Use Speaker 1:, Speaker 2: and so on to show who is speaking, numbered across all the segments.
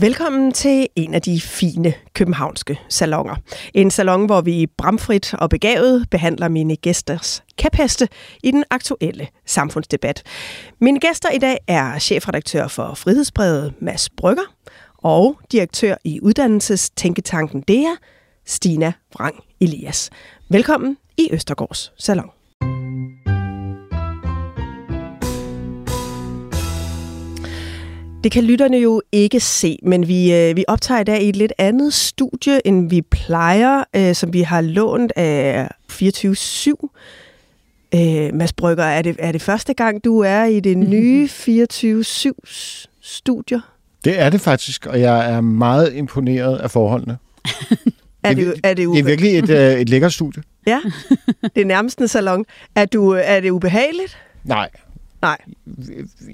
Speaker 1: Velkommen til en af de fine københavnske salonger. En salon, hvor vi bramfrit og begavet behandler mine gæsters kæpheste i den aktuelle samfundsdebat. Mine gæster i dag er chefredaktør for Frihedsbrevet Mads Brygger og direktør i uddannelsestænketanken DEA, Stina Vrang Elias. Velkommen i Østergårds Salon. Det kan lytterne jo ikke se, men vi, øh, vi optager i dag i et lidt andet studie, end vi plejer, øh, som vi har lånt af 24-7. Øh, Mads Brygger, er det, er det første gang, du er i det nye 24-7-studier?
Speaker 2: Det er det faktisk, og jeg er meget imponeret af forholdene.
Speaker 1: Er
Speaker 2: Det er
Speaker 1: det, det,
Speaker 2: er virkelig et, øh, et lækkert studie.
Speaker 1: Ja, det er nærmest en salon. Er, du, er det ubehageligt?
Speaker 2: Nej,
Speaker 1: Nej.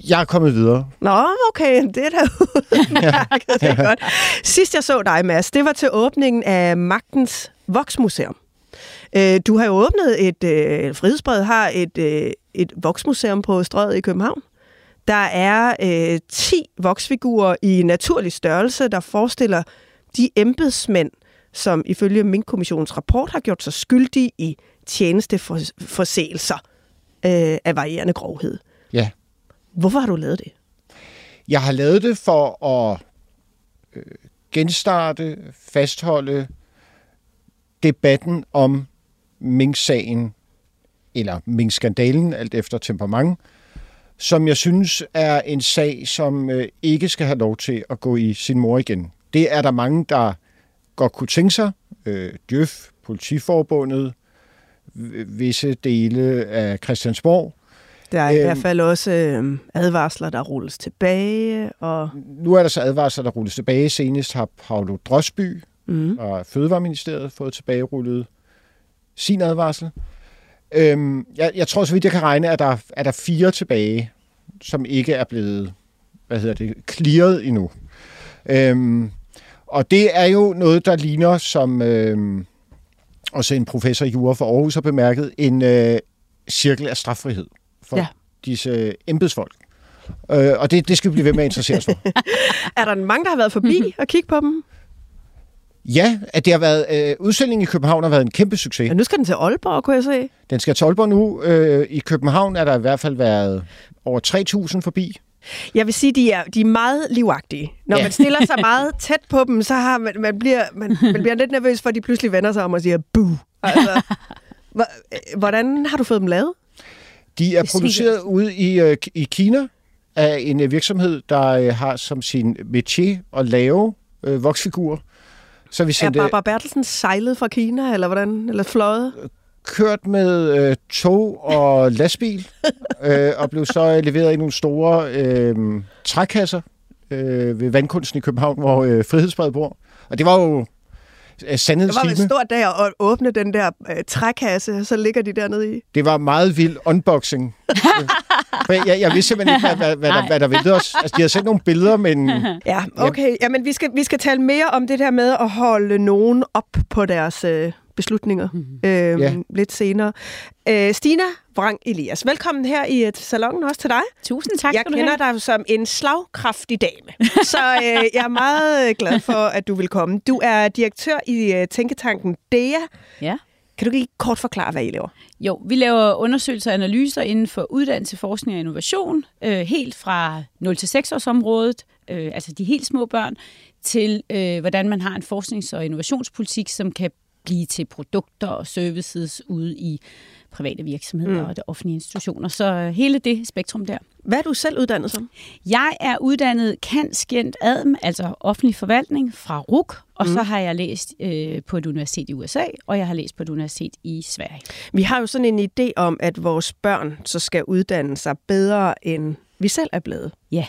Speaker 2: jeg er kommet videre.
Speaker 1: Nå, okay, det er da udmærket, det er godt. Sidst jeg så dig, Mads, det var til åbningen af Magtens Voksmuseum. Øh, Du har jo åbnet et, øh, Frihedsbrevet har et, øh, et voksmuseum på Strøget i København. Der er øh, 10 voksfigurer i naturlig størrelse, der forestiller de embedsmænd, som ifølge Mink-kommissionens rapport har gjort sig skyldige i tjenesteforseelser øh, af varierende grovhed.
Speaker 2: Ja.
Speaker 1: Hvorfor har du lavet det?
Speaker 2: Jeg har lavet det for at øh, genstarte, fastholde debatten om Mink-sagen, eller Mink-skandalen, alt efter temperament, som jeg synes er en sag, som øh, ikke skal have lov til at gå i sin mor igen. Det er der mange, der godt kunne tænke sig. Øh, Djøf, Politiforbundet, visse dele af Christiansborg.
Speaker 1: Der er i
Speaker 2: Øhm.
Speaker 1: hvert fald også øh, advarsler, der rulles tilbage, og
Speaker 2: Nu er der så advarsler, der rulles tilbage. Senest har Paolo Drosby
Speaker 1: mm,
Speaker 2: fra Fødevareministeriet fået tilbagerullet sin advarsel. Øhm, jeg, jeg tror, så vidt jeg kan regne, at der er der fire tilbage, som ikke er blevet, hvad hedder det, clearet endnu. Øhm, og det er jo noget, der ligner, som øhm, også en professor i jura for Aarhus har bemærket, en øh, cirkel af straffrihed for
Speaker 1: Ja.
Speaker 2: disse embedsfolk. Øh, og det, det skal vi blive ved med at interessere os for.
Speaker 1: er der mange, der har været forbi og kigge på dem?
Speaker 2: Ja, at det har været, øh, udstillingen i København har været en kæmpe succes.
Speaker 1: Ja, nu skal den til Aalborg, kunne jeg se.
Speaker 2: Den skal til Aalborg nu. Øh, I København er der i hvert fald været over 3.000 forbi.
Speaker 1: Jeg vil sige, de er, de er meget livagtige. Når ja. Man stiller sig meget tæt på dem, så har man, man, bliver, man, man bliver lidt nervøs for, at de pludselig vender sig om og siger, buh. Altså, øh, hvordan har du fået dem lavet?
Speaker 2: De er produceret ude i, øh, i Kina af en øh, virksomhed, der øh, har som sin métier at lave øh, voksfigurer. Så vi
Speaker 1: Er
Speaker 2: sendte
Speaker 1: Barbara Bertelsen sejlet fra Kina, eller hvordan? Eller fløjet?
Speaker 2: kørt med øh, tog og lastbil, øh, og blev så leveret i nogle store øh, trækasser øh, ved Vandkunsten i København, hvor øh, Frihedsbrevet bor. Og det var jo øh,
Speaker 1: Det var en stor dag at åbne den der øh, trækasse, så ligger de dernede i.
Speaker 2: Det var meget vild unboxing. For jeg, jeg vidste simpelthen ikke, hvad, hvad, hvad, der, hvad der ventede os. Altså, de havde sendt nogle billeder, men
Speaker 1: Ja, okay. Jamen, vi skal, vi skal tale mere om det der med at holde nogen op på deres øh, beslutninger øh,
Speaker 2: Ja.
Speaker 1: lidt senere. Øh, Stina Vrang Elias, velkommen her i et salon også til dig.
Speaker 3: Tusind tak
Speaker 1: jeg kender
Speaker 3: have.
Speaker 1: dig som en slagkraftig dame, så øh, jeg er meget øh, glad for, at du vil komme. Du er direktør i øh, Tænketanken DEA.
Speaker 3: Ja.
Speaker 1: Kan du lige kort forklare, hvad I laver?
Speaker 3: Jo, vi laver undersøgelser og analyser inden for uddannelse, forskning og innovation, øh, helt fra 0 til 6 års området, øh, altså de helt små børn, til øh, hvordan man har en forsknings- og innovationspolitik, som kan blive til produkter og services ude i private virksomheder mm. og det offentlige institutioner. Så øh, hele det spektrum der.
Speaker 1: Hvad er du selv uddannet som?
Speaker 3: Jeg er uddannet kantskent adm, altså offentlig forvaltning fra RUK, og mm. så har jeg læst øh, på et universitet i USA, og jeg har læst på et universitet i Sverige.
Speaker 1: Vi har jo sådan en idé om, at vores børn så skal uddanne sig bedre, end vi selv er blevet.
Speaker 3: Ja.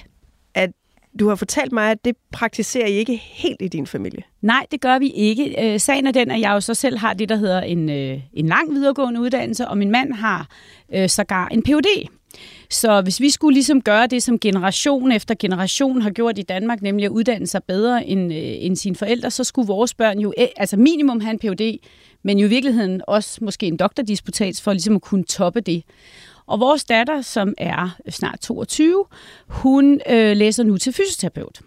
Speaker 1: Du har fortalt mig, at det praktiserer I ikke helt i din familie.
Speaker 3: Nej, det gør vi ikke. Øh, sagen er den, at jeg jo så selv har det, der hedder en, øh, en lang videregående uddannelse, og min mand har øh, sågar en Ph.D. Så hvis vi skulle ligesom gøre det, som generation efter generation har gjort i Danmark, nemlig at uddanne sig bedre end, øh, end sine forældre, så skulle vores børn jo øh, altså minimum have en Ph.D., men jo i virkeligheden også måske en doktordisputats for ligesom at kunne toppe det. Og vores datter, som er snart 22, hun øh, læser nu til fysioterapeut.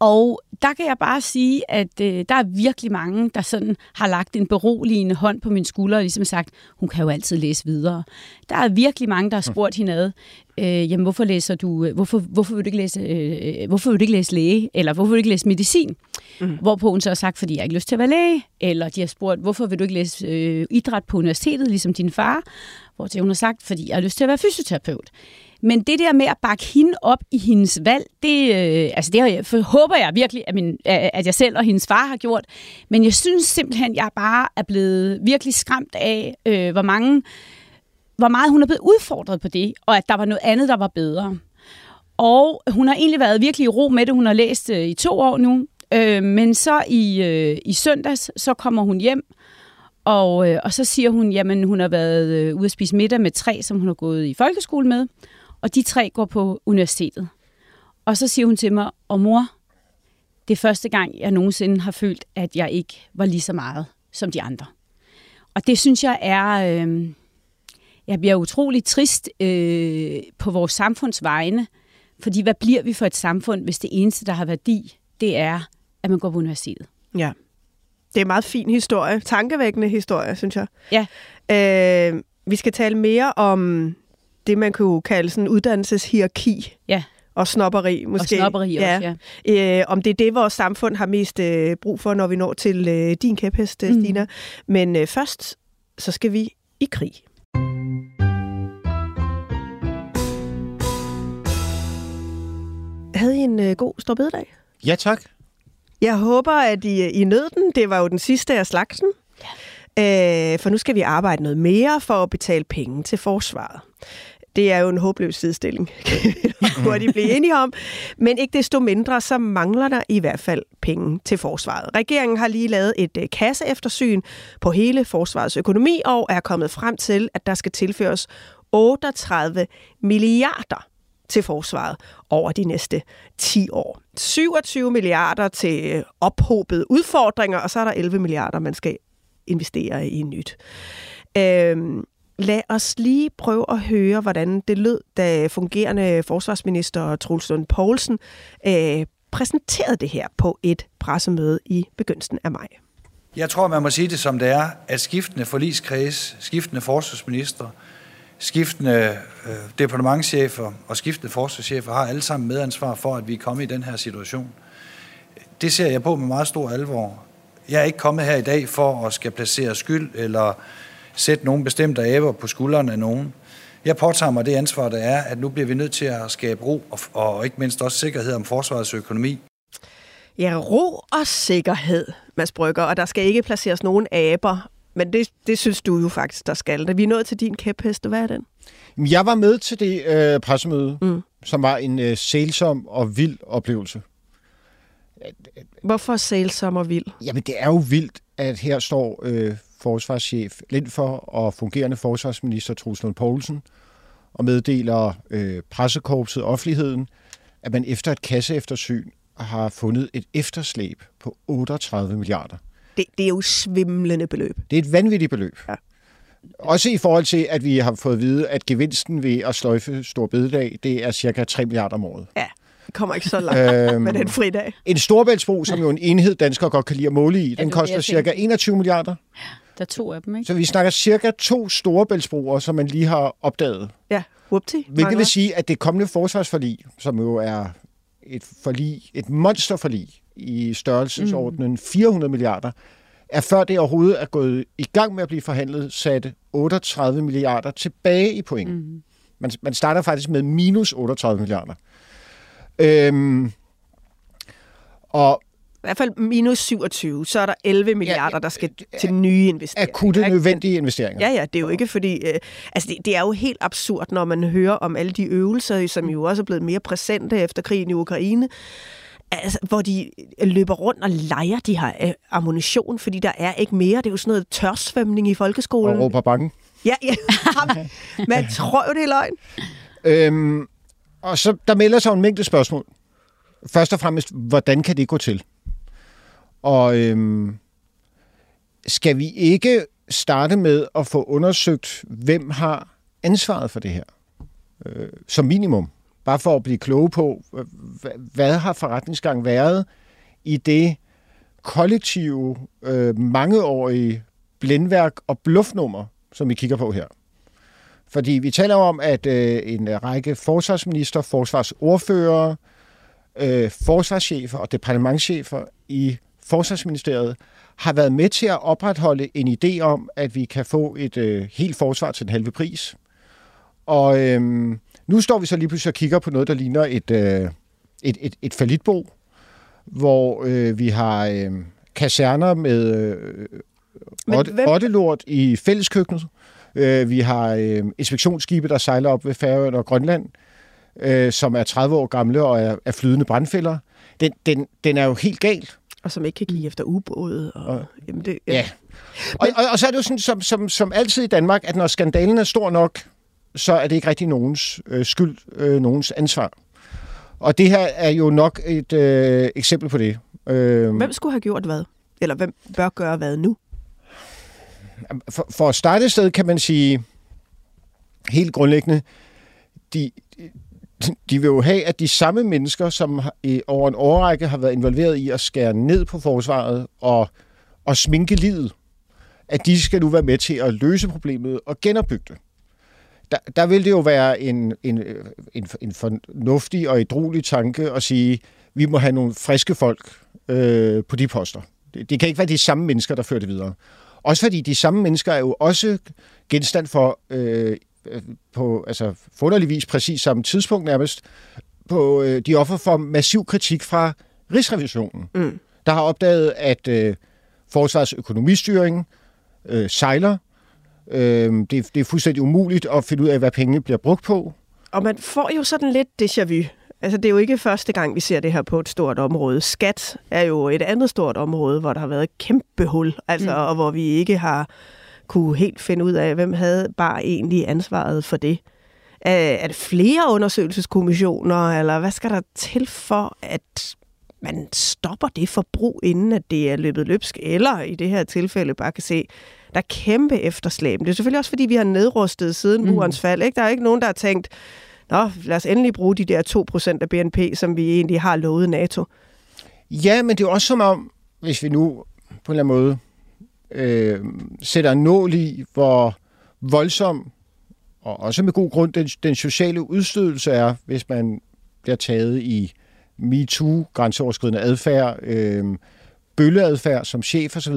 Speaker 3: Og der kan jeg bare sige, at øh, der er virkelig mange, der sådan har lagt en beroligende hånd på min skulder og ligesom sagt, hun kan jo altid læse videre. Der er virkelig mange, der har spurgt hende øh, jamen hvorfor læser du, øh, hvorfor, hvorfor, vil du ikke læse, øh, hvorfor vil du ikke læse læge, eller hvorfor vil du ikke læse medicin? Mm. Hvorpå hun så har sagt, fordi jeg ikke har lyst til at være læge, eller de har spurgt, hvorfor vil du ikke læse øh, idræt på universitetet, ligesom din far? Hvor hun har sagt, fordi jeg har lyst til at være fysioterapeut. Men det der med at bakke hende op i hendes valg, det, øh, altså det jeg, håber jeg virkelig, at, min, at jeg selv og hendes far har gjort. Men jeg synes simpelthen, at jeg bare er blevet virkelig skræmt af, øh, hvor mange hvor meget hun er blevet udfordret på det, og at der var noget andet, der var bedre. Og hun har egentlig været virkelig i ro med det. Hun har læst øh, i to år nu. Øh, men så i, øh, i søndags, så kommer hun hjem, og, øh, og så siger hun, jamen hun har været øh, ude at spise middag med tre, som hun har gået i folkeskole med og de tre går på universitetet. Og så siger hun til mig, og mor, det er første gang, jeg nogensinde har følt, at jeg ikke var lige så meget som de andre. Og det synes jeg er... Øh, jeg bliver utrolig trist øh, på vores samfunds vegne, fordi hvad bliver vi for et samfund, hvis det eneste, der har værdi, det er, at man går på universitetet?
Speaker 1: Ja. Det er en meget fin historie. Tankevækkende historie, synes jeg.
Speaker 3: Ja.
Speaker 1: Øh, vi skal tale mere om det, man kunne kalde sådan uddannelseshierarki.
Speaker 3: Ja.
Speaker 1: Og snopperi, måske.
Speaker 3: Og snopperi
Speaker 1: ja.
Speaker 3: også, ja.
Speaker 1: Øh, om det er det, vores samfund har mest øh, brug for, når vi når til øh, din kæphest, mm. Stina. Men øh, først, så skal vi i krig. Havde I en øh, god stor bededag?
Speaker 2: Ja, tak.
Speaker 1: Jeg håber, at I, I nød den. Det var jo den sidste af slagsen. Ja. Øh, for nu skal vi arbejde noget mere for at betale penge til forsvaret. Det er jo en håbløs sidestilling, kan de blive enige om. Men ikke desto mindre, så mangler der i hvert fald penge til forsvaret. Regeringen har lige lavet et øh, kasseeftersyn på hele forsvarets økonomi og er kommet frem til, at der skal tilføres 38 milliarder til forsvaret over de næste 10 år. 27 milliarder til øh, ophobede udfordringer, og så er der 11 milliarder, man skal investere i nyt. Øhm, lad os lige prøve at høre, hvordan det lød, da fungerende forsvarsminister Truls Lund Poulsen øh, præsenterede det her på et pressemøde i begyndelsen af maj.
Speaker 4: Jeg tror, man må sige det som det er, at skiftende forligskreds, skiftende forsvarsminister, skiftende øh, departementchefer og skiftende forsvarschefer har alle sammen medansvar for, at vi er kommet i den her situation. Det ser jeg på med meget stor alvor. Jeg er ikke kommet her i dag for at skal placere skyld eller sætte nogle bestemte æber på skuldrene af nogen. Jeg påtager mig det ansvar, der er, at nu bliver vi nødt til at skabe ro og, og ikke mindst også sikkerhed om forsvarets økonomi.
Speaker 1: Ja, ro og sikkerhed, Mads Brygger, og der skal ikke placeres nogen aber. Men det, det synes du jo faktisk, der skal. Da vi er nået til din kæpheste, hvad er den?
Speaker 2: Jeg var med til det øh, pressemøde, mm. som var en øh, sælsom og vild oplevelse.
Speaker 1: Hvorfor sælsom og vild?
Speaker 2: Jamen, det er jo vildt, at her står øh, forsvarschef for og fungerende forsvarsminister Lund Poulsen og meddeler øh, pressekorpset offentligheden, at man efter et kasseeftersyn har fundet et efterslæb på 38 milliarder.
Speaker 1: Det, det er jo svimlende beløb.
Speaker 2: Det er et vanvittigt beløb. Ja. Også i forhold til, at vi har fået at vide, at gevinsten ved at sløjfe Stor Bededag, det er cirka 3 milliarder om året.
Speaker 1: Ja, det kommer ikke så langt øhm, med den fridag.
Speaker 2: En storbæltsbro, som jo en enhed, danskere godt kan lide at måle i, den koster cirka 21 milliarder.
Speaker 3: Der er to af dem, ikke?
Speaker 2: Så vi snakker cirka to storebæltsbroer, som man lige har opdaget.
Speaker 1: Ja, whoopty.
Speaker 2: Hvilket vil sige, at det kommende forsvarsforlig, som jo er et forlig, et monsterforlig i størrelsesordenen mm. 400 milliarder, er før det overhovedet er gået i gang med at blive forhandlet, sat 38 milliarder tilbage i point. Mm. Man, man starter faktisk med minus 38 milliarder. Øhm, og
Speaker 1: I hvert fald minus 27, så er der 11 milliarder, der skal til nye investeringer.
Speaker 2: akutte
Speaker 1: ikke?
Speaker 2: nødvendige investeringer.
Speaker 1: Ja, ja, det er jo ikke fordi... Øh, altså, det, det er jo helt absurd, når man hører om alle de øvelser, som jo også er blevet mere præsente efter krigen i Ukraine, altså, hvor de løber rundt og leger de her øh, ammunition, fordi der er ikke mere. Det er jo sådan noget tørsvømning i folkeskolen.
Speaker 2: Og råber bange.
Speaker 1: Ja, ja. Man tror jo, det er løgn.
Speaker 2: Øhm, og så der melder sig en mængde spørgsmål. Først og fremmest, hvordan kan det gå til? Og øhm, skal vi ikke starte med at få undersøgt, hvem har ansvaret for det her? Øh, som minimum. Bare for at blive kloge på, hvad, har forretningsgang været i det kollektive, øh, mangeårige blændværk og bluffnummer, som vi kigger på her. Fordi vi taler om, at øh, en række forsvarsminister, forsvarsordfører, øh, forsvarschefer og departementschefer i Forsvarsministeriet har været med til at opretholde en idé om, at vi kan få et øh, helt forsvar til den halve pris. Og øh, nu står vi så lige pludselig og kigger på noget, der ligner et, øh, et, et, et falitbo, hvor øh, vi har øh, kaserner med øh, otte-
Speaker 1: hvem-
Speaker 2: ottelort i fælleskøkkenet. Øh, vi har øh, inspektionsskibe, der sejler op ved Færøerne og Grønland, øh, som er 30 år gamle og er, er flydende brandfælder. Den, den, den er jo helt gal.
Speaker 1: Og som ikke kan give efter ubåde. Og, og, jamen det,
Speaker 2: Ja. Og, og, og så er det jo sådan, som, som, som altid i Danmark, at når skandalen er stor nok, så er det ikke rigtig nogens øh, skyld, øh, nogens ansvar. Og det her er jo nok et øh, eksempel på det. Øh,
Speaker 1: Hvem skulle have gjort hvad? Eller hvem bør gøre hvad nu?
Speaker 2: for, for at starte et sted, kan man sige, helt grundlæggende, de, de vil jo have, at de samme mennesker, som over en årrække har været involveret i at skære ned på forsvaret og, og sminke livet, at de skal nu være med til at løse problemet og genopbygge det. Der, der vil det jo være en, en, en, en fornuftig og ædruelig tanke at sige, vi må have nogle friske folk øh, på de poster. Det, det kan ikke være de samme mennesker, der fører det videre. Også fordi de samme mennesker er jo også genstand for, øh, på altså, forunderligvis præcis samme tidspunkt nærmest, på øh, de offer for massiv kritik fra Rigsrevisionen,
Speaker 1: Mm.
Speaker 2: der har opdaget, at øh, forsvars økonomistyring øh, sejler. Øh, det, det er fuldstændig umuligt at finde ud af, hvad pengene bliver brugt på.
Speaker 1: Og man får jo sådan lidt déjà vu. Altså, det er jo ikke første gang, vi ser det her på et stort område. Skat er jo et andet stort område, hvor der har været et kæmpe hul, altså, mm. og hvor vi ikke har kunne helt finde ud af, hvem havde bare egentlig ansvaret for det. Er, det flere undersøgelseskommissioner, eller hvad skal der til for, at man stopper det forbrug, inden at det er løbet løbsk, eller i det her tilfælde bare kan se, der er kæmpe efterslæb. Det er selvfølgelig også, fordi vi har nedrustet siden
Speaker 3: Mm.
Speaker 1: murens fald. Ikke? Der er ikke nogen, der har tænkt, Nå, lad os endelig bruge de der 2% af BNP, som vi egentlig har lovet NATO.
Speaker 2: Ja, men det er også som om, hvis vi nu på en eller anden måde øh, sætter en nål i, hvor voldsom, og også med god grund, den, den sociale udstødelse er, hvis man bliver taget i MeToo, grænseoverskridende adfærd, øh, bølleadfærd som chef osv.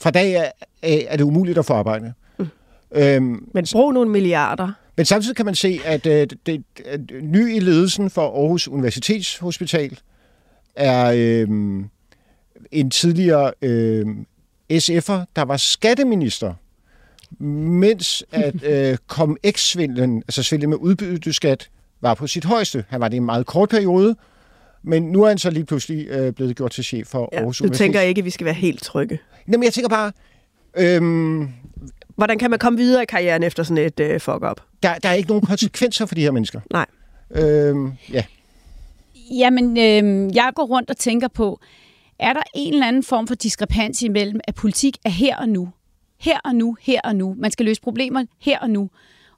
Speaker 2: Fra dag af er det umuligt at få arbejde. Mm. Øhm,
Speaker 1: Men brug nogle milliarder.
Speaker 2: men samtidig kan man se, at øh, det, det, at ny i ledelsen for Aarhus Universitetshospital er øh, en tidligere øh, SF'er, der var skatteminister, mens at øh, ComX-svindlen, altså svindlen med udbytteskat, var på sit højeste. Han var det i en meget kort periode, men nu er han så lige pludselig øh, blevet gjort til chef for
Speaker 1: Ja,
Speaker 2: Aarhus
Speaker 1: du tænker ikke, at vi skal være helt trygge.
Speaker 2: Jamen, jeg tænker bare, øhm,
Speaker 1: Hvordan kan man komme videre i karrieren efter sådan et øh, fuck-up?
Speaker 2: der, der er ikke nogen konsekvenser for de her mennesker.
Speaker 1: Nej.
Speaker 2: Øhm, ja.
Speaker 3: Jamen, øh, jeg går rundt og tænker på, er der en eller anden form for diskrepans imellem, at politik er her og nu? Her og nu, her og nu. Man skal løse problemer her og nu.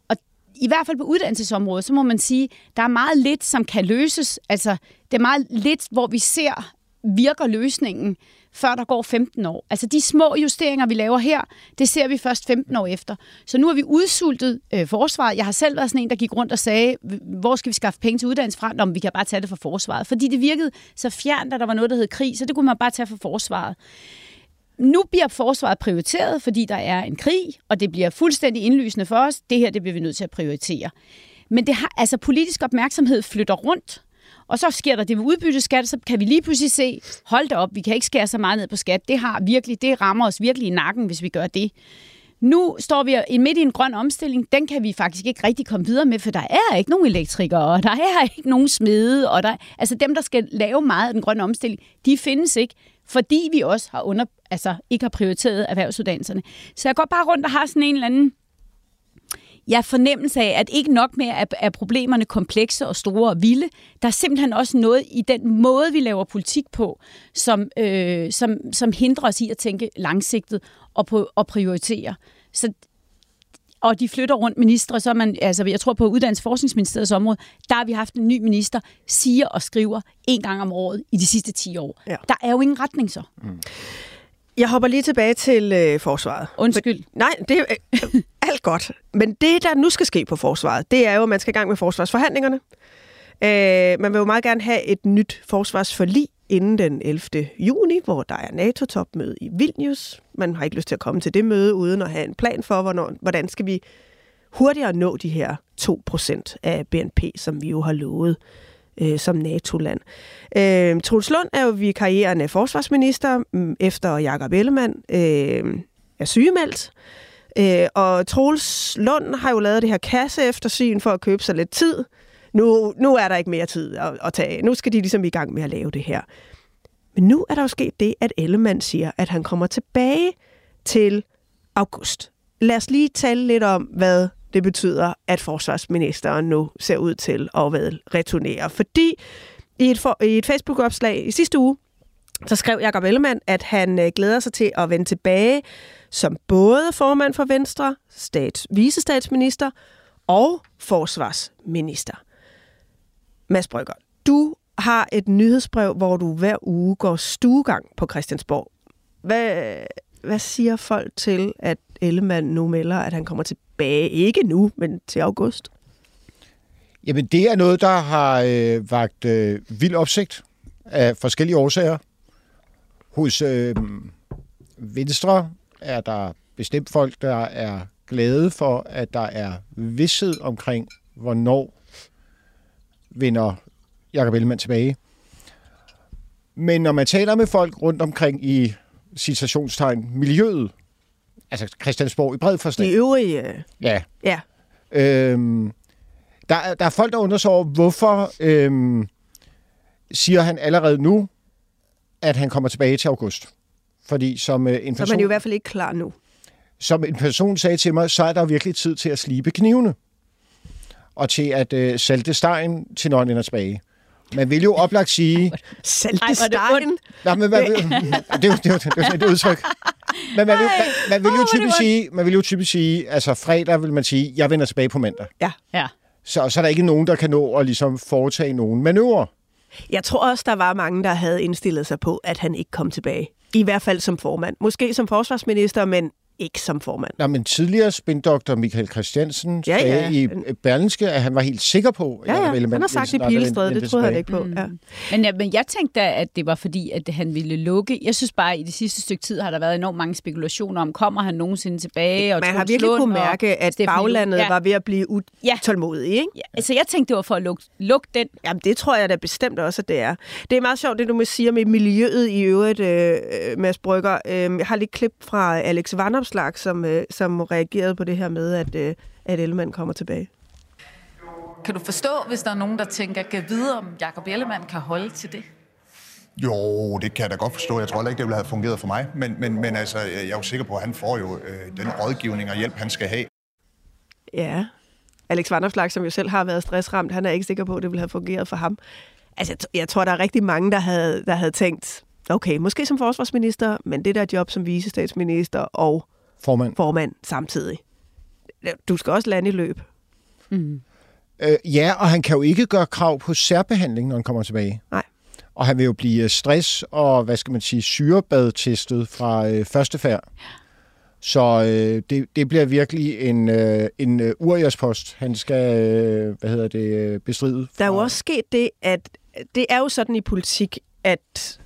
Speaker 3: Og i hvert fald på uddannelsesområdet, så må man sige, der er meget lidt, som kan løses. Altså, det er meget lidt, hvor vi ser, virker løsningen, før der går 15 år. Altså de små justeringer, vi laver her, det ser vi først 15 år efter. Så nu har vi udsultet øh, forsvaret. Jeg har selv været sådan en, der gik rundt og sagde, hvor skal vi skaffe penge til uddannelse fra? Nå, vi kan bare tage det fra forsvaret. Fordi det virkede så fjernt, at der var noget, der hed krig, så det kunne man bare tage fra forsvaret. nu bliver forsvaret prioriteret, fordi der er en krig, og det bliver fuldstændig indlysende for os. Det her, det bliver vi nødt til at prioritere. Men det har, altså politisk opmærksomhed flytter rundt, og så sker der det med udbytteskat, så kan vi lige pludselig se, hold da op, vi kan ikke skære så meget ned på skat. Det har virkelig, det rammer os virkelig i nakken, hvis vi gør det. Nu står vi midt i en grøn omstilling. Den kan vi faktisk ikke rigtig komme videre med, for der er ikke nogen elektrikere, og der er ikke nogen smede, og der, altså dem, der skal lave meget af den grønne omstilling, de findes ikke, fordi vi også har under, altså ikke har prioriteret erhvervsuddannelserne. Så jeg går bare rundt og har sådan en eller anden jeg fornemmelse af, at ikke nok mere er, er problemerne komplekse og store og vilde. Der er simpelthen også noget i den måde, vi laver politik på, som, øh, som, som hindrer os i at tænke langsigtet og, på, og prioritere. Så og de flytter rundt ministre, så man, altså jeg tror på Uddannelsesforskningsministeriets område, der har vi haft en ny minister, siger og skriver en gang om året i de sidste 10 år. Ja. Der er jo ingen retning så. Mm.
Speaker 1: Jeg hopper lige tilbage til øh, forsvaret.
Speaker 3: Undskyld.
Speaker 1: Men, nej, det øh, alt godt. Men det, der nu skal ske på forsvaret, det er jo, at man skal i gang med forsvarsforhandlingerne. Øh, man vil jo meget gerne have et nyt forsvarsforlig inden den 11. juni, hvor der er NATO-topmøde i Vilnius. Man har ikke lyst til at komme til det møde, uden at have en plan for, hvornår, hvordan skal vi hurtigere nå de her 2% af BNP, som vi jo har lovet øh, som NATO-land. Øh, Troels Lund er jo vikarierende forsvarsminister, mm, efter Jakob Ellemann øh, er sygemeldt. Øh, Øh, og Troels Lund har jo lavet det her kasse eftersyn for at købe sig lidt tid. Nu, nu er der ikke mere tid at, at tage. Nu skal de ligesom i gang med at lave det her. Men nu er der jo sket det, at Ellemann siger, at han kommer tilbage til august. Lad os lige tale lidt om, hvad det betyder, at forsvarsministeren nu ser ud til at være returnere. Fordi i et, for, i et Facebook-opslag i sidste uge, så skrev Jakob Ellemann, at han øh, glæder sig til at vende tilbage som både formand for Venstre, stats, visestatsminister og forsvarsminister. Mads Brygger, du har et nyhedsbrev, hvor du hver uge går stuegang på Christiansborg. Hvad, hvad siger folk til, at Ellemann nu melder, at han kommer tilbage? Ikke nu, men til august.
Speaker 2: Jamen, det er noget, der har øh, vagt øh, vild opsigt af forskellige årsager. Hos øh, Venstre er der bestemt folk, der er glade for, at der er vidshed omkring, hvornår vinder Jakob Ellemann tilbage. Men når man taler med folk rundt omkring i citationstegn miljøet, altså Christiansborg i bred forstand.
Speaker 1: De øvrige...
Speaker 2: Ja.
Speaker 1: Ja.
Speaker 2: Øhm, der, der er folk, der undersøger, hvorfor øhm, siger han allerede nu, at han kommer tilbage til august. Fordi som øh, en person...
Speaker 1: Så er man jo i hvert fald ikke klar nu.
Speaker 2: Som en person sagde til mig, så er der virkelig tid til at slibe knivene. Og til at øh, salte stegen til når han ender tilbage. Man vil jo oplagt sige...
Speaker 1: Salte stegen?
Speaker 2: Nej, men man vil, det, er, det, er, det er et udtryk. Men man vil, man, man vil jo typisk sige, man vil jo typisk sige, altså fredag vil man sige, jeg vender tilbage på mandag.
Speaker 1: Ja.
Speaker 3: ja.
Speaker 2: Så, så er der ikke nogen, der kan nå at ligesom foretage nogen manøvrer.
Speaker 1: Jeg tror også, der var mange, der havde indstillet sig på, at han ikke kom tilbage. I hvert fald som formand. Måske som forsvarsminister, men ikke som formand.
Speaker 2: Nej, men tidligere spindoktor Michael Christiansen ja, ja. i Berlinske, at han var helt sikker på...
Speaker 1: Ja, ja. han har sagt i Pilestræde, det troede han ikke på. Mm. Ja.
Speaker 3: Men, ja, men jeg tænkte, at det var fordi, at han ville lukke. Jeg synes bare, at i det sidste stykke tid har der været enormt mange spekulationer om, kommer han nogensinde tilbage? Og
Speaker 1: Man har virkelig kunne mærke, at Stefan baglandet ja. var ved at blive utålmodig, ikke?
Speaker 3: Ja, altså jeg tænkte, det var for at lukke, lukke den.
Speaker 1: Jamen det tror jeg da bestemt også, at det er. Det er meget sjovt, det du må sige med miljøet i øvrigt, øh, Mads Brygger. Øh, jeg har lige klip fra Alex Vanop Vanopslag, som, øh, som reagerede på det her med, at, øh, at Ellemann kommer tilbage.
Speaker 5: Kan du forstå, hvis der er nogen, der tænker, kan vide, om Jacob Ellemann kan holde til det?
Speaker 6: Jo, det kan jeg da godt forstå. Jeg tror heller ikke, det ville have fungeret for mig. Men, men, men altså, jeg er jo sikker på, at han får jo øh, den rådgivning og hjælp, han skal have.
Speaker 1: Ja, Alex Vanderslag, som jo selv har været stressramt, han er ikke sikker på, at det ville have fungeret for ham. Altså, jeg tror, der er rigtig mange, der havde, der havde tænkt, okay, måske som forsvarsminister, men det der job som visestatsminister og
Speaker 2: formand,
Speaker 1: formand samtidig. Du skal også lande i løb.
Speaker 2: Mm. Øh, ja, og han kan jo ikke gøre krav på særbehandling, når han kommer tilbage.
Speaker 1: Nej.
Speaker 2: Og han vil jo blive stress og, hvad skal man sige, syrebadtestet fra øh, første færd. Så øh, det, det bliver virkelig en, øh, en uh, uriaspost, han skal øh, hvad hedder det, bestride.
Speaker 1: Der er jo også sket det, at det er jo sådan i politik, at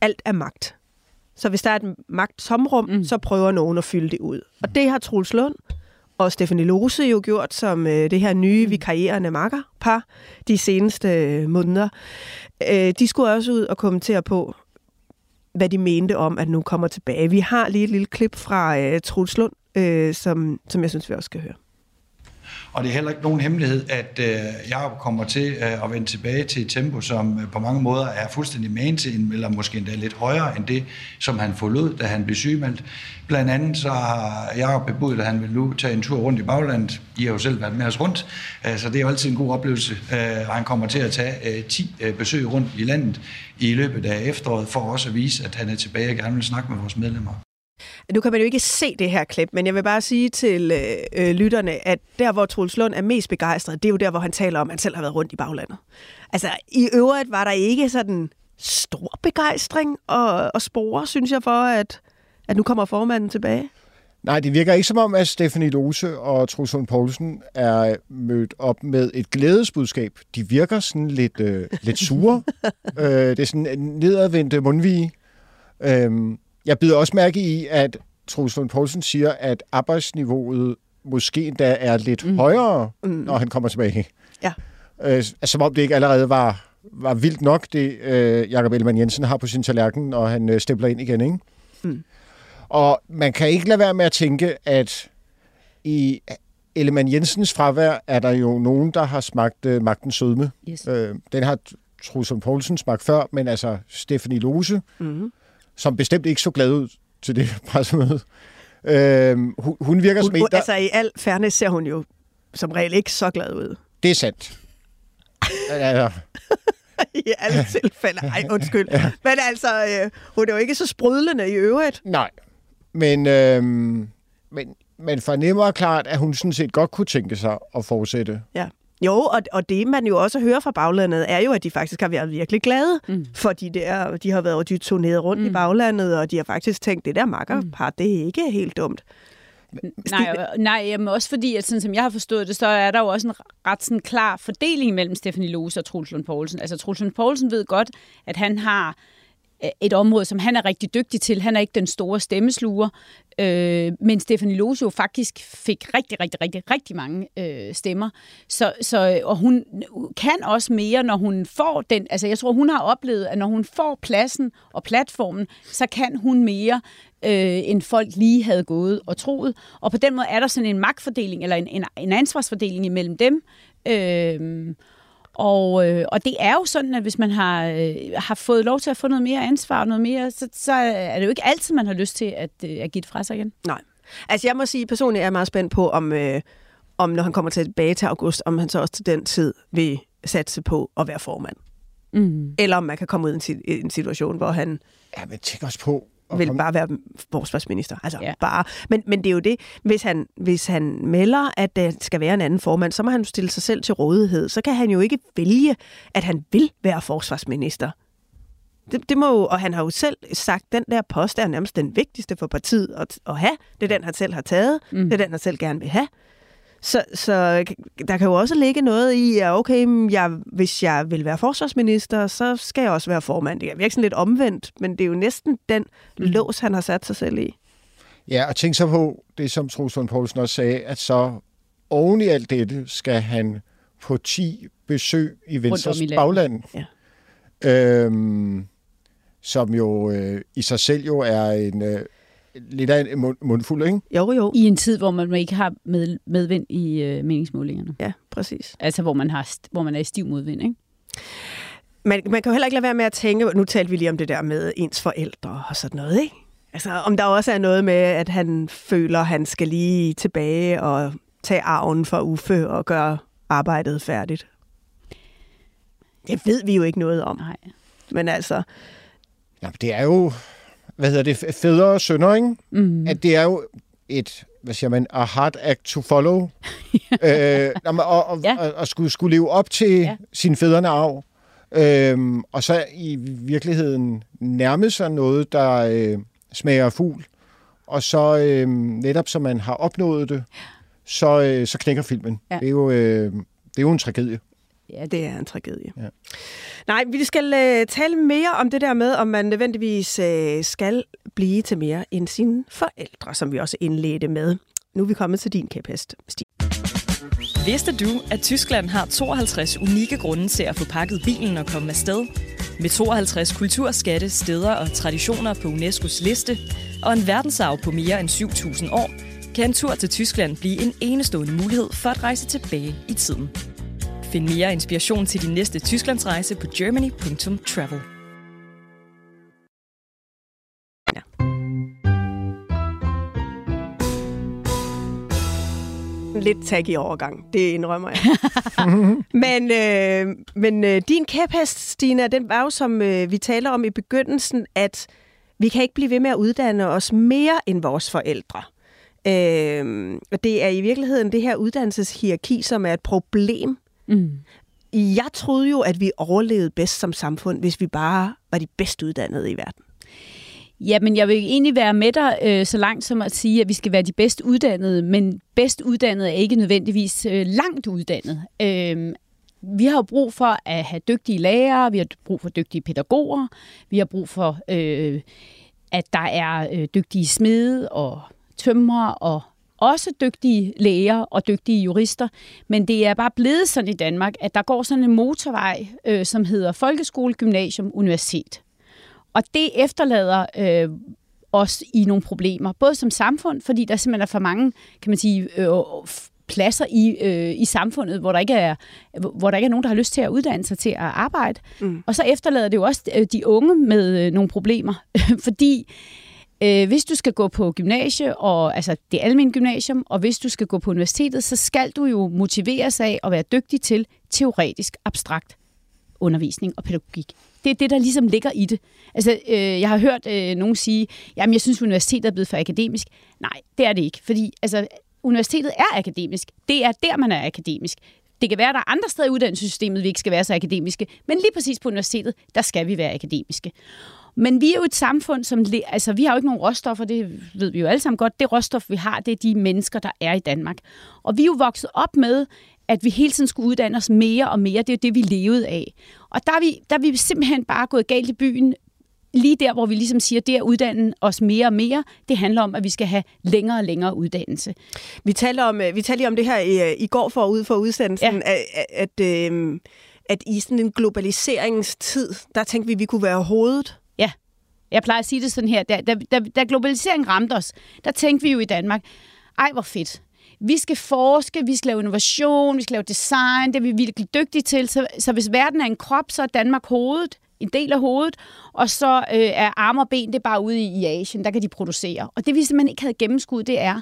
Speaker 1: alt er magt. Så hvis der er et magttomrum, mm. så prøver nogen at fylde det ud. Og det har Troels Lund og Stefanie Lose jo gjort som øh, det her nye vikarierende makkerpar de seneste øh, måneder. Øh, de skulle også ud og kommentere på, hvad de mente om, at nu kommer tilbage. Vi har lige et lille klip fra øh, Troels Lund, øh, som, som jeg synes, vi også skal høre.
Speaker 4: Og det er heller ikke nogen hemmelighed, at øh, Jacob kommer til øh, at vende tilbage til et tempo, som øh, på mange måder er fuldstændig main til, eller måske endda lidt højere end det, som han forlod, da han blev sygemeldt. Blandt andet så har Jacob bebudt, at han vil nu tage en tur rundt i baglandet. I har jo selv været med os rundt, øh, så det er jo altid en god oplevelse. Øh, og han kommer til at tage øh, 10 øh, besøg rundt i landet i løbet af efteråret, for også at vise, at han er tilbage og gerne vil snakke med vores medlemmer.
Speaker 1: Nu kan man jo ikke se det her klip, men jeg vil bare sige til øh, øh, lytterne, at der, hvor Troels Lund er mest begejstret, det er jo der, hvor han taler om, at han selv har været rundt i baglandet. Altså, i øvrigt var der ikke sådan stor begejstring og, og spore, synes jeg, for, at, at nu kommer formanden tilbage.
Speaker 2: Nej, det virker ikke som om, at Stephanie Lose og Troels Lund Poulsen er mødt op med et glædesbudskab. De virker sådan lidt, øh, lidt sure. øh, det er sådan en nedadvendte mundvige. Øhm, jeg byder også mærke i, at Troels Lund Poulsen siger, at arbejdsniveauet måske endda er lidt mm. højere, mm. når han kommer tilbage.
Speaker 1: Ja.
Speaker 2: Øh, som om det ikke allerede var, var vildt nok, det øh, Jakob Ellemann Jensen har på sin tallerken, når han øh, stempler ind igen. Ikke?
Speaker 1: Mm.
Speaker 2: Og man kan ikke lade være med at tænke, at i Ellemann Jensens fravær er der jo nogen, der har smagt øh, magtens sødme.
Speaker 3: Yes.
Speaker 2: Øh, den har Troels Lund Poulsen smagt før, men altså Stephanie Lose,
Speaker 1: Mm.
Speaker 2: Som bestemt ikke så glad ud til det pressemøde. Øh, hun, hun virker som
Speaker 1: Hun,
Speaker 2: en,
Speaker 1: hun,
Speaker 2: der...
Speaker 1: altså, i al fairness ser hun jo som regel ikke så glad ud.
Speaker 2: Det er sandt. Altså,
Speaker 1: I alle tilfælde. Ej, undskyld. Men altså, øh, hun er jo ikke så sprudlende i øvrigt.
Speaker 2: nej. Men, øh, men man fornemmer klart, at hun sådan set godt kunne tænke sig at fortsætte.
Speaker 1: Ja. Jo, og, og det man jo også hører fra baglandet, er jo, at de faktisk har været virkelig glade, mm. fordi det er, de har været de turneret rundt mm. i baglandet, og de har faktisk tænkt, det der makkerpar, mm. det er ikke helt dumt.
Speaker 3: Nej, nej jamen også fordi, at sådan som jeg har forstået det, så er der jo også en ret sådan klar fordeling mellem Stephanie Lose og Troels Lund Poulsen. Altså Troels Lund Poulsen ved godt, at han har et område, som han er rigtig dygtig til. Han er ikke den store stemmesluger, øh, men Stephanie Lose jo faktisk fik rigtig, rigtig, rigtig, rigtig mange øh, stemmer. Så, så, og hun kan også mere, når hun får den... Altså jeg tror, hun har oplevet, at når hun får pladsen og platformen, så kan hun mere, øh, end folk lige havde gået og troet. Og på den måde er der sådan en magtfordeling, eller en, en, en ansvarsfordeling imellem dem. Øh, og, øh, og det er jo sådan, at hvis man har, øh, har fået lov til at få noget mere ansvar og noget mere, så, så er det jo ikke altid, man har lyst til at, øh, at give det fra sig igen.
Speaker 1: Nej. Altså jeg må sige, personligt er jeg meget spændt på, om, øh, om når han kommer tilbage til august, om han så også til den tid vil satse på at være formand.
Speaker 3: Mm.
Speaker 1: Eller om man kan komme ud i en, en situation, hvor han
Speaker 2: Ja, men tænk også på...
Speaker 1: vil bare være forsvarsminister. Altså
Speaker 3: Ja.
Speaker 1: bare. Men, men det er jo det, hvis han, hvis han melder, at der skal være en anden formand, så må han stille sig selv til rådighed. Så kan han jo ikke vælge, at han vil være forsvarsminister. Det, det må jo, og han har jo selv sagt, at den der post er nærmest den vigtigste for partiet at, at have. Det er den, han selv har taget. Mm. Det er den, han selv gerne vil have. Så, så der kan jo også ligge noget i, at okay, men jeg, hvis jeg vil være forsvarsminister, så skal jeg også være formand. Det er virkelig sådan lidt omvendt, men det er jo næsten den lås, han har sat sig selv i.
Speaker 2: Ja, og tænk så på det, som Lund Poulsen også sagde, at så oven i alt dette skal han på 10 besøg i Venstres
Speaker 3: i
Speaker 2: bagland.
Speaker 1: Ja.
Speaker 2: Øhm, som jo øh, i sig selv jo er en øh, lidt af en mund, mundfuld, ikke?
Speaker 1: Jo, jo.
Speaker 3: I en tid, hvor man ikke har med, medvind i øh, meningsmålingerne.
Speaker 1: Ja, præcis.
Speaker 3: Altså, hvor man, har, hvor man er i stiv modvind, ikke?
Speaker 1: Man, man kan jo heller ikke lade være med at tænke, nu talte vi lige om det der med ens forældre og sådan noget, ikke? Altså, om der også er noget med, at han føler, at han skal lige tilbage og tage arven for Uffe og gøre arbejdet færdigt. Det ved vi jo ikke noget om.
Speaker 3: Nej.
Speaker 1: Men altså,
Speaker 2: Ja, det er jo, hvad hedder det, fædre og sønner, ikke?
Speaker 3: Mm.
Speaker 2: At det er jo et, hvad siger man, a hard act to follow. øh, og, og,
Speaker 3: Ja.
Speaker 2: og, og skulle, skulle leve op til
Speaker 3: Ja.
Speaker 2: sin fædrene arv. Øhm, og så i virkeligheden nærme sig noget, der øh, smager af fugl. Og så øh, netop som man har opnået det, så, øh, så knækker filmen.
Speaker 3: Ja.
Speaker 2: Det, er jo, øh, det er jo en tragedie.
Speaker 1: Ja, det er en tragedie. Ja. Nej, vi skal uh, tale mere om det der med, om man nødvendigvis uh, skal blive til mere end sine forældre, som vi også indledte med. Nu er vi kommet til din kæphest, Stig.
Speaker 7: Vidste du, at Tyskland har 52 unikke grunde til at få pakket bilen og komme afsted? Med 52 kulturskatte, steder og traditioner på UNESCO's liste, og en verdensarv på mere end 7.000 år, kan en tur til Tyskland blive en enestående mulighed for at rejse tilbage i tiden. Find mere inspiration til din næste Tysklandsrejse på germany.travel.
Speaker 1: Lidt tag i overgang, det indrømmer jeg. men øh, men øh, din kæphest, Stina, den var jo, som øh, vi taler om i begyndelsen, at vi kan ikke blive ved med at uddanne os mere end vores forældre. Øh, og det er i virkeligheden det her uddannelseshierarki, som er et problem. Mm. Jeg troede jo, at vi overlevede bedst som samfund, hvis vi bare var de bedst uddannede i verden.
Speaker 3: Ja, men jeg vil egentlig være med dig øh, så langt som at sige, at vi skal være de bedst uddannede, men bedst uddannede er ikke nødvendigvis øh, langt uddannet. Øh, vi har brug for at have dygtige lærere, vi har brug for dygtige pædagoger, vi har brug for, øh, at der er øh, dygtige smede og tømrer og også dygtige læger og dygtige jurister, men det er bare blevet sådan i Danmark, at der går sådan en motorvej, øh, som hedder folkeskole, gymnasium, universitet. Og det efterlader øh, os i nogle problemer, både som samfund, fordi der simpelthen er for mange, kan man sige, øh, pladser i, øh, i samfundet, hvor der, ikke er, hvor der ikke er nogen, der har lyst til at uddanne sig til at arbejde. Mm. Og så efterlader det jo også øh, de unge med øh, nogle problemer, fordi øh, hvis du skal gå på gymnasie, og, altså det almindelige gymnasium, og hvis du skal gå på universitetet, så skal du jo motiveres af at være dygtig til teoretisk abstrakt undervisning og pædagogik. Det er det, der ligesom ligger i det. Altså, øh, jeg har hørt øh, nogen sige, jamen jeg synes, universitetet er blevet for akademisk. Nej, det er det ikke, fordi altså, universitetet er akademisk. Det er der, man er akademisk. Det kan være, at der er andre steder i uddannelsessystemet, vi ikke skal være så akademiske, men lige præcis på universitetet, der skal vi være akademiske. Men vi er jo et samfund, som... Altså, vi har jo ikke nogen råstoffer, det ved vi jo alle sammen godt. Det råstof, vi har, det er de mennesker, der er i Danmark. Og vi er jo vokset op med, at vi hele tiden skulle uddanne os mere og mere. Det er jo det, vi levede af. Og der er vi, der er vi simpelthen bare gået galt i byen lige der, hvor vi ligesom siger, det at uddanne os mere og mere, det handler om, at vi skal have længere og længere uddannelse.
Speaker 1: Vi talte om, vi talte om det her i, i går forud for udsendelsen, ja. at, at, at, øh, at i sådan en globaliseringstid, der tænkte vi, at vi kunne være hovedet.
Speaker 3: Jeg plejer at sige det sådan her, da, da, da, da globaliseringen ramte os, der tænkte vi jo i Danmark, ej hvor fedt, vi skal forske, vi skal lave innovation, vi skal lave design, det er vi virkelig dygtige til. Så, så hvis verden er en krop, så er Danmark hovedet, en del af hovedet, og så øh, er arme og ben, det er bare ude i, i Asien, der kan de producere. Og det vi simpelthen ikke havde gennemskud, det er,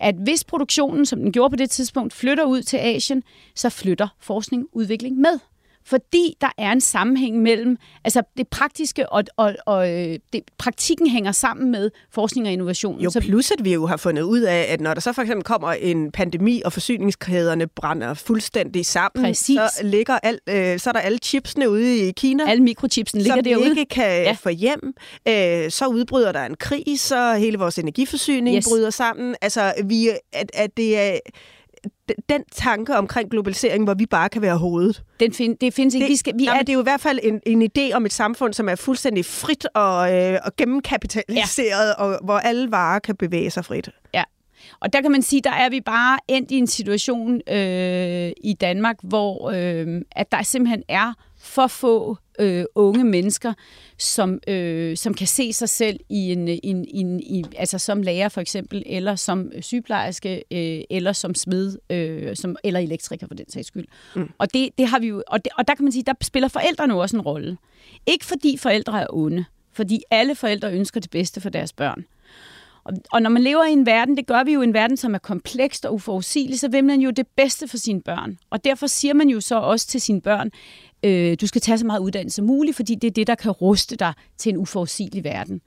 Speaker 3: at hvis produktionen, som den gjorde på det tidspunkt, flytter ud til Asien, så flytter forskning udvikling med fordi der er en sammenhæng mellem altså det praktiske og, og, og øh, det, praktikken hænger sammen med forskning og innovation.
Speaker 1: Jo, plus at vi jo har fundet ud af, at når der så for eksempel kommer en pandemi, og forsyningskæderne brænder fuldstændig sammen, Præcis. så ligger al, øh, så er der alle chipsene ude i Kina.
Speaker 3: Alle mikrochipsene ligger derude.
Speaker 1: Som ikke kan ja. få hjem. Øh, så udbryder der en krig, så hele vores energiforsyning yes. bryder sammen. Altså, vi, at, at det er den tanke omkring globalisering, hvor vi bare kan være hovedet.
Speaker 3: Den find, det findes ikke.
Speaker 1: Det, vi skal, vi er, det er jo i hvert fald en, en idé om et samfund, som er fuldstændig frit og, øh, og gennemkapitaliseret, ja. og hvor alle varer kan bevæge sig frit.
Speaker 3: Ja. Og der kan man sige, der er vi bare endt i en situation øh, i Danmark, hvor øh, at der simpelthen er for få øh, unge mennesker, som, øh, som kan se sig selv i en, en, en, i, altså som lærer for eksempel, eller som sygeplejerske, øh, eller som smed, øh, som, eller elektriker for den sags skyld. Mm. Og, det, det har vi jo, og, det, og der kan man sige, der spiller forældrene også en rolle. Ikke fordi forældre er onde, fordi alle forældre ønsker det bedste for deres børn. Og, og når man lever i en verden, det gør vi jo i en verden, som er komplekst og uforudsigelig, så vil man jo det bedste for sine børn. Og derfor siger man jo så også til sine børn, øh, du skal tage så meget uddannelse som muligt, fordi det er det, der kan ruste dig til en uforudsigelig verden.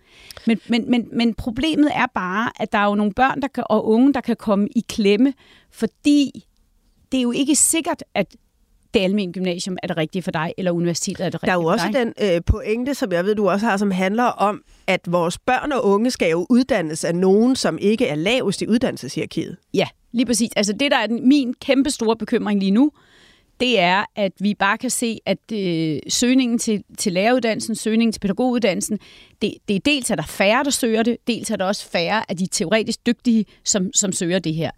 Speaker 3: Men, men, men, men problemet er bare, at der er jo nogle børn der kan, og unge, der kan komme i klemme, fordi det er jo ikke sikkert, at det almindelige gymnasium er det rigtige for dig, eller universitetet er det rigtige
Speaker 1: for dig. Der er jo også den øh, pointe, som jeg ved, du også har, som handler om, at vores børn og unge skal jo uddannes af nogen, som ikke er lavest i uddannelseshierarkiet.
Speaker 3: Ja, lige præcis. Altså det, der er den, min kæmpe store bekymring lige nu, det er, at vi bare kan se, at øh, søgningen til, til læreruddannelsen, søgningen til pædagoguddannelsen, det, det er dels, at der er færre, der søger det, dels er der også færre af de teoretisk dygtige, som, som søger det her.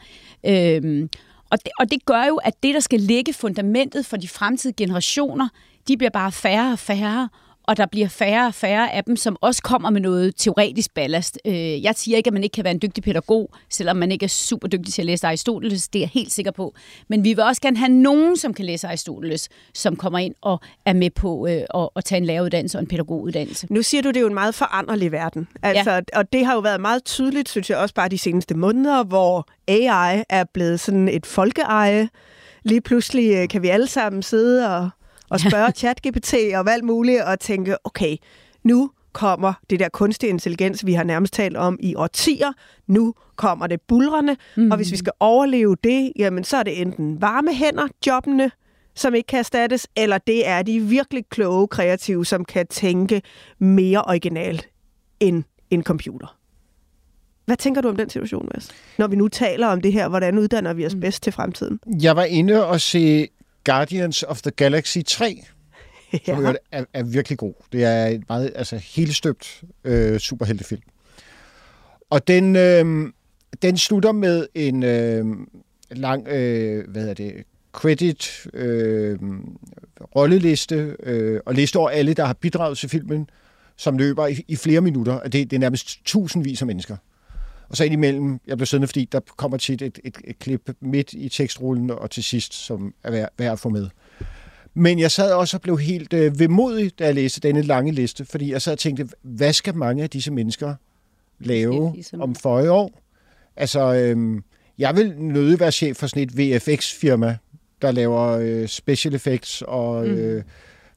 Speaker 3: Øhm, og, det, og det gør jo, at det, der skal lægge fundamentet for de fremtidige generationer, de bliver bare færre og færre, og der bliver færre og færre af dem, som også kommer med noget teoretisk ballast. Øh, jeg siger ikke, at man ikke kan være en dygtig pædagog, selvom man ikke er super dygtig til at læse Aristoteles, det er jeg helt sikker på. Men vi vil også gerne have nogen, som kan læse Aristoteles, som kommer ind og er med på øh, at, at tage en læreruddannelse og en pædagoguddannelse.
Speaker 1: Nu siger du, det er jo en meget foranderlig verden. Altså, ja. Og det har jo været meget tydeligt, synes jeg også bare de seneste måneder, hvor AI er blevet sådan et folkeeje. Lige pludselig øh, kan vi alle sammen sidde og og spørge ChatGPT og alt muligt, og tænke, okay, nu kommer det der kunstig intelligens, vi har nærmest talt om i årtier. Nu kommer det bulrende, mm. og hvis vi skal overleve det, jamen så er det enten varme hænder, jobbene, som ikke kan erstattes, eller det er de virkelig kloge, kreative, som kan tænke mere originalt end en computer. Hvad tænker du om den situation, Mads? Når vi nu taler om det her, hvordan uddanner vi os mm. bedst til fremtiden?
Speaker 2: Jeg var inde og se Guardians of the Galaxy 3, ja. som er, er virkelig god. Det er et meget altså, helstøbt øh, superheltefilm. Og den, øh, den slutter med en øh, lang, øh, hvad hedder det, credit, øh, rolleliste, øh, og liste over alle, der har bidraget til filmen, som løber i, i flere minutter. Det, det er nærmest tusindvis af mennesker. Og så indimellem, jeg blev siddende, fordi der kommer tit et, et, et klip midt i tekstrullen, og til sidst, som er værd, værd at få med. Men jeg sad også og blev helt øh, vemodig, da jeg læste denne lange liste, fordi jeg sad og tænkte, hvad skal mange af disse mennesker lave om 40 år? Altså, øh, jeg vil nødig være chef for sådan et VFX-firma, der laver øh, special effects og, mm. øh,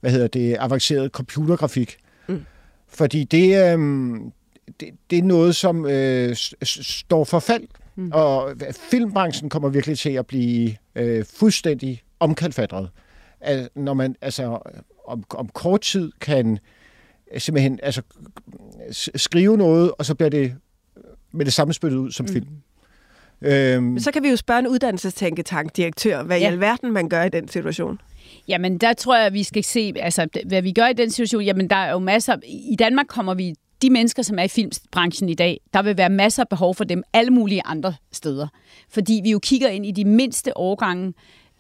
Speaker 2: hvad hedder det, avanceret computergrafik. Mm. Fordi det, øh, det, det er noget, som øh, står for fald. Mm. Og filmbranchen kommer virkelig til at blive øh, fuldstændig omkalfatret. Al, når man altså om, om kort tid kan simpelthen altså, skrive noget, og så bliver det med det samme spyttet ud som mm. film.
Speaker 1: Øhm. Men så kan vi jo spørge en uddannelsestænketank direktør, hvad ja. i alverden man gør i den situation.
Speaker 3: Jamen, der tror jeg, at vi skal se, altså, hvad vi gør i den situation. Jamen, der er jo masser... I Danmark kommer vi de mennesker, som er i filmbranchen i dag, der vil være masser af behov for dem alle mulige andre steder. Fordi vi jo kigger ind i de mindste årgange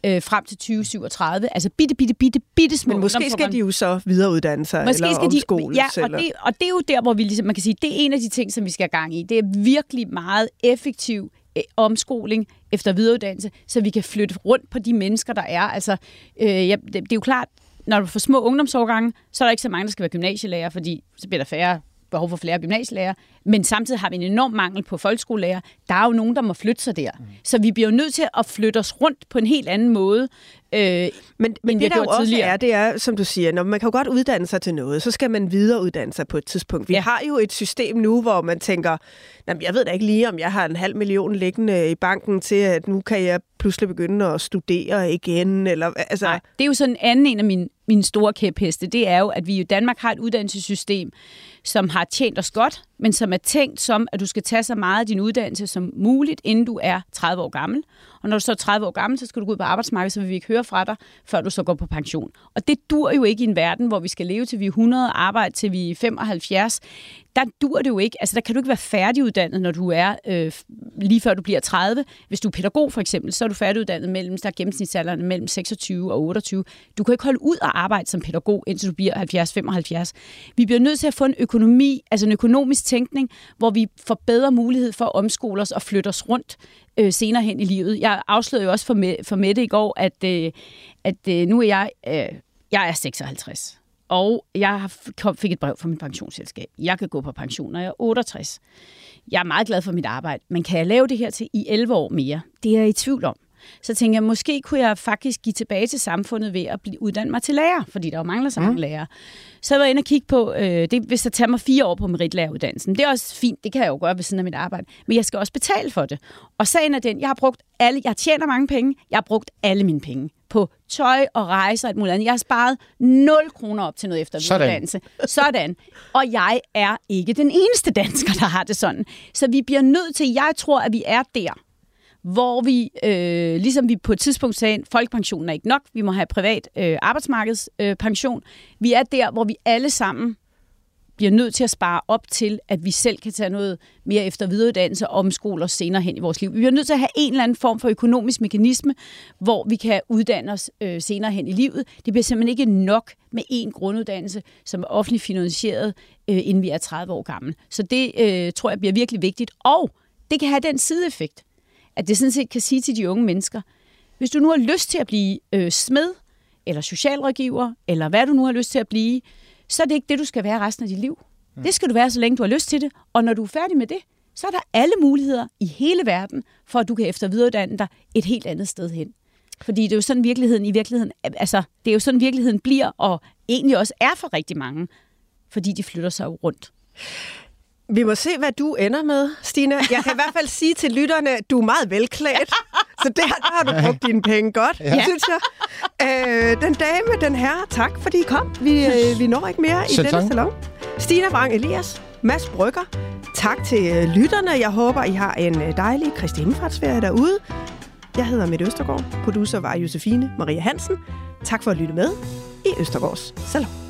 Speaker 3: øh, frem til 2037. Altså bitte, bitte, bitte, bitte små.
Speaker 1: Men måske skal de jo så videreuddanne sig måske eller skal de, omskoles.
Speaker 3: Ja, og det, og det er jo der, hvor vi ligesom, man kan sige, det er en af de ting, som vi skal have gang i. Det er virkelig meget effektiv øh, omskoling efter videreuddannelse, så vi kan flytte rundt på de mennesker, der er. Altså, øh, ja, det, det er jo klart, når du får små ungdomsårgange, så er der ikke så mange, der skal være gymnasielærer, fordi så bliver der færre behov for flere gymnasielærer, men samtidig har vi en enorm mangel på folkeskolelærer. Der er jo nogen, der må flytte sig der. Mm. Så vi bliver jo nødt til at flytte os rundt på en helt anden måde, øh, men,
Speaker 1: men det, der jo også er, det er, som du siger, når man kan jo godt uddanne sig til noget, så skal man videreuddanne sig på et tidspunkt. Vi ja. har jo et system nu, hvor man tænker, jeg ved da ikke lige, om jeg har en halv million liggende i banken til, at nu kan jeg pludselig begynde at studere igen. Eller, altså... Nej,
Speaker 3: det er jo sådan en anden en af mine, mine store kæpheste. Det er jo, at vi i Danmark har et uddannelsessystem, som har tjent os godt, men som er tænkt som, at du skal tage så meget af din uddannelse som muligt, inden du er 30 år gammel. Og når du så er 30 år gammel, så skal du gå ud på arbejdsmarkedet, så vil vi ikke høre fra dig, før du så går på pension. Og det dur jo ikke i en verden, hvor vi skal leve til vi er 100 og arbejde til vi er 75 der dur det jo ikke. Altså, der kan du ikke være færdiguddannet, når du er øh, lige før du bliver 30. Hvis du er pædagog for eksempel, så er du færdiguddannet mellem, der er gennemsnitsalderen mellem 26 og 28. Du kan ikke holde ud og arbejde som pædagog, indtil du bliver 70-75. Vi bliver nødt til at få en økonomi, altså en økonomisk tænkning, hvor vi får bedre mulighed for at omskole os og flytte os rundt øh, senere hen i livet. Jeg afslørede jo også for, med, for Mette i går, at, øh, at øh, nu er jeg, øh, jeg er 56. Og jeg fik et brev fra mit pensionsselskab. Jeg kan gå på pension, når jeg er 68. Jeg er meget glad for mit arbejde, men kan jeg lave det her til i 11 år mere? Det er jeg i tvivl om. Så tænkte jeg, måske kunne jeg faktisk give tilbage til samfundet ved at blive uddannet mig til lærer, fordi der jo mangler så mange mm. lærere. Så jeg var inde og kigge på, øh, det, hvis der tager mig fire år på meritlæreruddannelsen. Det er også fint, det kan jeg jo gøre ved siden af mit arbejde. Men jeg skal også betale for det. Og sagen er den, jeg har brugt alle, jeg tjener mange penge, jeg har brugt alle mine penge på tøj og rejser og et muligt andet. Jeg har sparet 0 kroner op til noget efter uddannelse. Sådan. Og jeg er ikke den eneste dansker, der har det sådan. Så vi bliver nødt til, jeg tror, at vi er der, hvor vi, øh, ligesom vi på et tidspunkt sagde, at folkepensionen er ikke nok, vi må have privat øh, arbejdsmarkedspension. Øh, vi er der, hvor vi alle sammen bliver nødt til at spare op til, at vi selv kan tage noget mere efter videreuddannelse og omskole os senere hen i vores liv. Vi bliver nødt til at have en eller anden form for økonomisk mekanisme, hvor vi kan uddanne os øh, senere hen i livet. Det bliver simpelthen ikke nok med en grunduddannelse, som er offentligt finansieret, øh, inden vi er 30 år gamle. Så det øh, tror jeg bliver virkelig vigtigt. Og det kan have den sideeffekt, at det sådan set kan sige til de unge mennesker, hvis du nu har lyst til at blive øh, smed, eller socialrådgiver, eller hvad du nu har lyst til at blive, så er det ikke det, du skal være resten af dit liv. Mm. Det skal du være, så længe du har lyst til det. Og når du er færdig med det, så er der alle muligheder i hele verden, for at du kan efter videreuddanne dig et helt andet sted hen. Fordi det er jo sådan virkeligheden i virkeligheden, altså det er jo sådan virkeligheden bliver, og egentlig også er for rigtig mange, fordi de flytter sig rundt.
Speaker 1: Vi må se, hvad du ender med, Stina. Jeg kan i hvert fald sige til lytterne, at du er meget velklædt. Så der, der har du brugt dine penge godt, ja. synes jeg. Øh, den dame, den her, tak fordi I kom. Vi, øh, vi når ikke mere i denne salon. Stina Brang Elias, Mads Brygger, tak til øh, lytterne. Jeg håber, I har en øh, dejlig Kristi derude. Jeg hedder Mette Østergaard. Producer var Josefine Maria Hansen. Tak for at lytte med i Østergaards Salon.